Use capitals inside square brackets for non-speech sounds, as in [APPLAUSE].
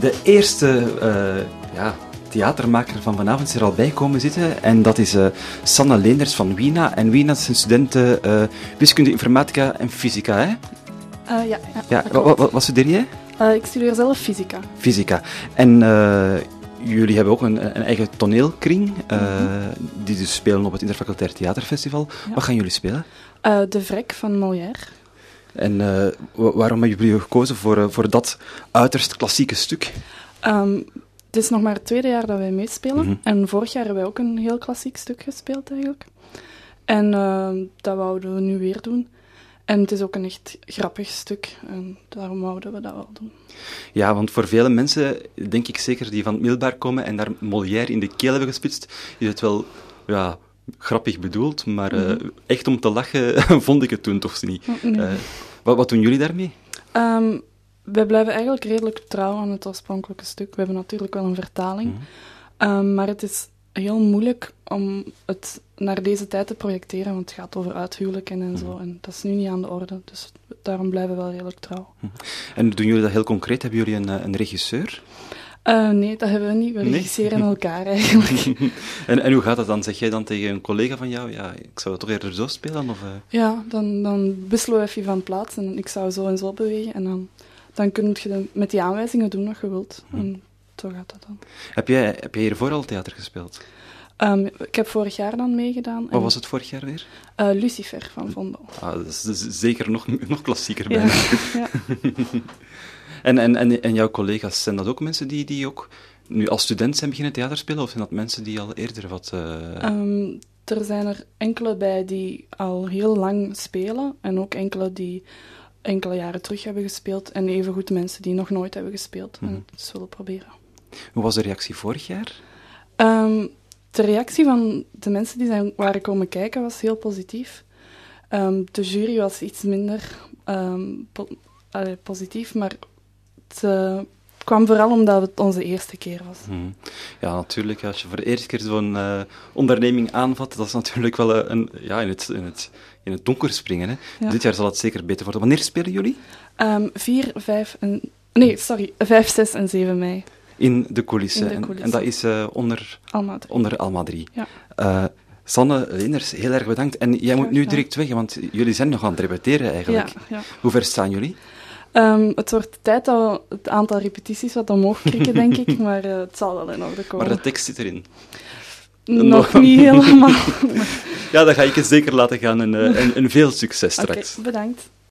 De eerste uh, ja, theatermaker van vanavond is er al bij komen zitten. En dat is uh, Sanne Leenders van Wina. En Wina is een student uh, wiskunde, informatica en fysica, hè? ja, ja, ja wat, wat, studeer jij? ik studeer zelf fysica. Fysica. En jullie hebben ook een, een eigen toneelkring, uh, die dus spelen op het Interfacultair Theaterfestival. Wat gaan jullie spelen? De Vrek van Molière. En uh, waarom hebben jullie gekozen voor, voor dat uiterst klassieke stuk? Um, het is nog maar het tweede jaar dat wij meespelen. Mm -hmm. En vorig jaar hebben wij ook een heel klassiek stuk gespeeld eigenlijk. En dat wouden we nu weer doen. En het is ook een echt grappig stuk. En daarom wouden we dat wel doen. Ja, want voor vele mensen, denk ik zeker, die van het middelbaar komen en daar Molière in de keel hebben gespitst, is het wel ja, grappig bedoeld, maar mm -hmm. uh, echt om te lachen [LAUGHS] vond ik het toen toch niet. Uh, wat, wat, doen jullie daarmee? Um, wij blijven eigenlijk redelijk trouw aan het oorspronkelijke stuk. We hebben natuurlijk wel een vertaling, mm -hmm. um, maar het is heel moeilijk om het naar deze tijd te projecteren, want het gaat over uithuwelijken en zo. En dat is nu niet aan de orde, dus daarom blijven we wel redelijk trouw. En doen jullie dat heel concreet? Hebben jullie een, een regisseur? Uh, nee, dat hebben we niet. We nee? regisseren [LAUGHS] elkaar eigenlijk. [LAUGHS] en, en hoe gaat dat dan? Zeg jij dan tegen een collega van jou, ja, ik zou het toch eerder zo spelen? Of, uh... Ja, dan, dan wisselen we even van plaats en ik zou zo en zo bewegen. En dan, dan kun je met die aanwijzingen doen wat je wilt. En zo gaat dat dan. Heb jij, heb jij hiervoor al theater gespeeld? Um, ik heb vorig jaar dan meegedaan. Wat was het vorig jaar weer? Uh, Lucifer van Vondel. Ah, dat is, zeker nog, nog klassieker bijna. [LAUGHS] Ja. ja. En, en, en, en jouw collega's, zijn dat ook mensen die, die ook nu als student zijn beginnen theater spelen? Of zijn dat mensen die al eerder wat... Uh... Um, er zijn er enkele bij die al heel lang spelen. En ook enkele die enkele jaren terug hebben gespeeld. En evengoed mensen die nog nooit hebben gespeeld. Mm -hmm. En het zullen proberen. Hoe was de reactie vorig jaar? Um, de reactie van de mensen die zijn, waren komen kijken was heel positief. Um, de jury was iets minder um, po allee, positief, maar het uh, kwam vooral omdat het onze eerste keer was. Mm. Ja, natuurlijk. Als je voor de eerste keer zo'n uh, onderneming aanvat, dat is natuurlijk wel uh, een, ja, in, het, in, het, in het donker springen. Hè. Ja. Dit jaar zal het zeker beter worden. Wanneer spelen jullie? 4, um, 5 en... Nee, sorry. 5, 6 en 7 mei. In de coulissen. En, en, dat is uh, onder, Alma 3. onder Alma 3. Ja. Sanne Leenders, heel erg bedankt. En jij moet nu direct weg, want jullie zijn nog aan het repeteren eigenlijk. Ja, ja. Hoe ver staan jullie? Um, het wordt tijd dat we het aantal repetities wat omhoog krikken, denk ik. [LAUGHS] Maar uh, het zal wel in orde komen. Maar de tekst zit erin. Nog niet helemaal. [LAUGHS] ja, dan ga ik het zeker laten gaan en, en, en veel succes straks. Oké, okay, bedankt.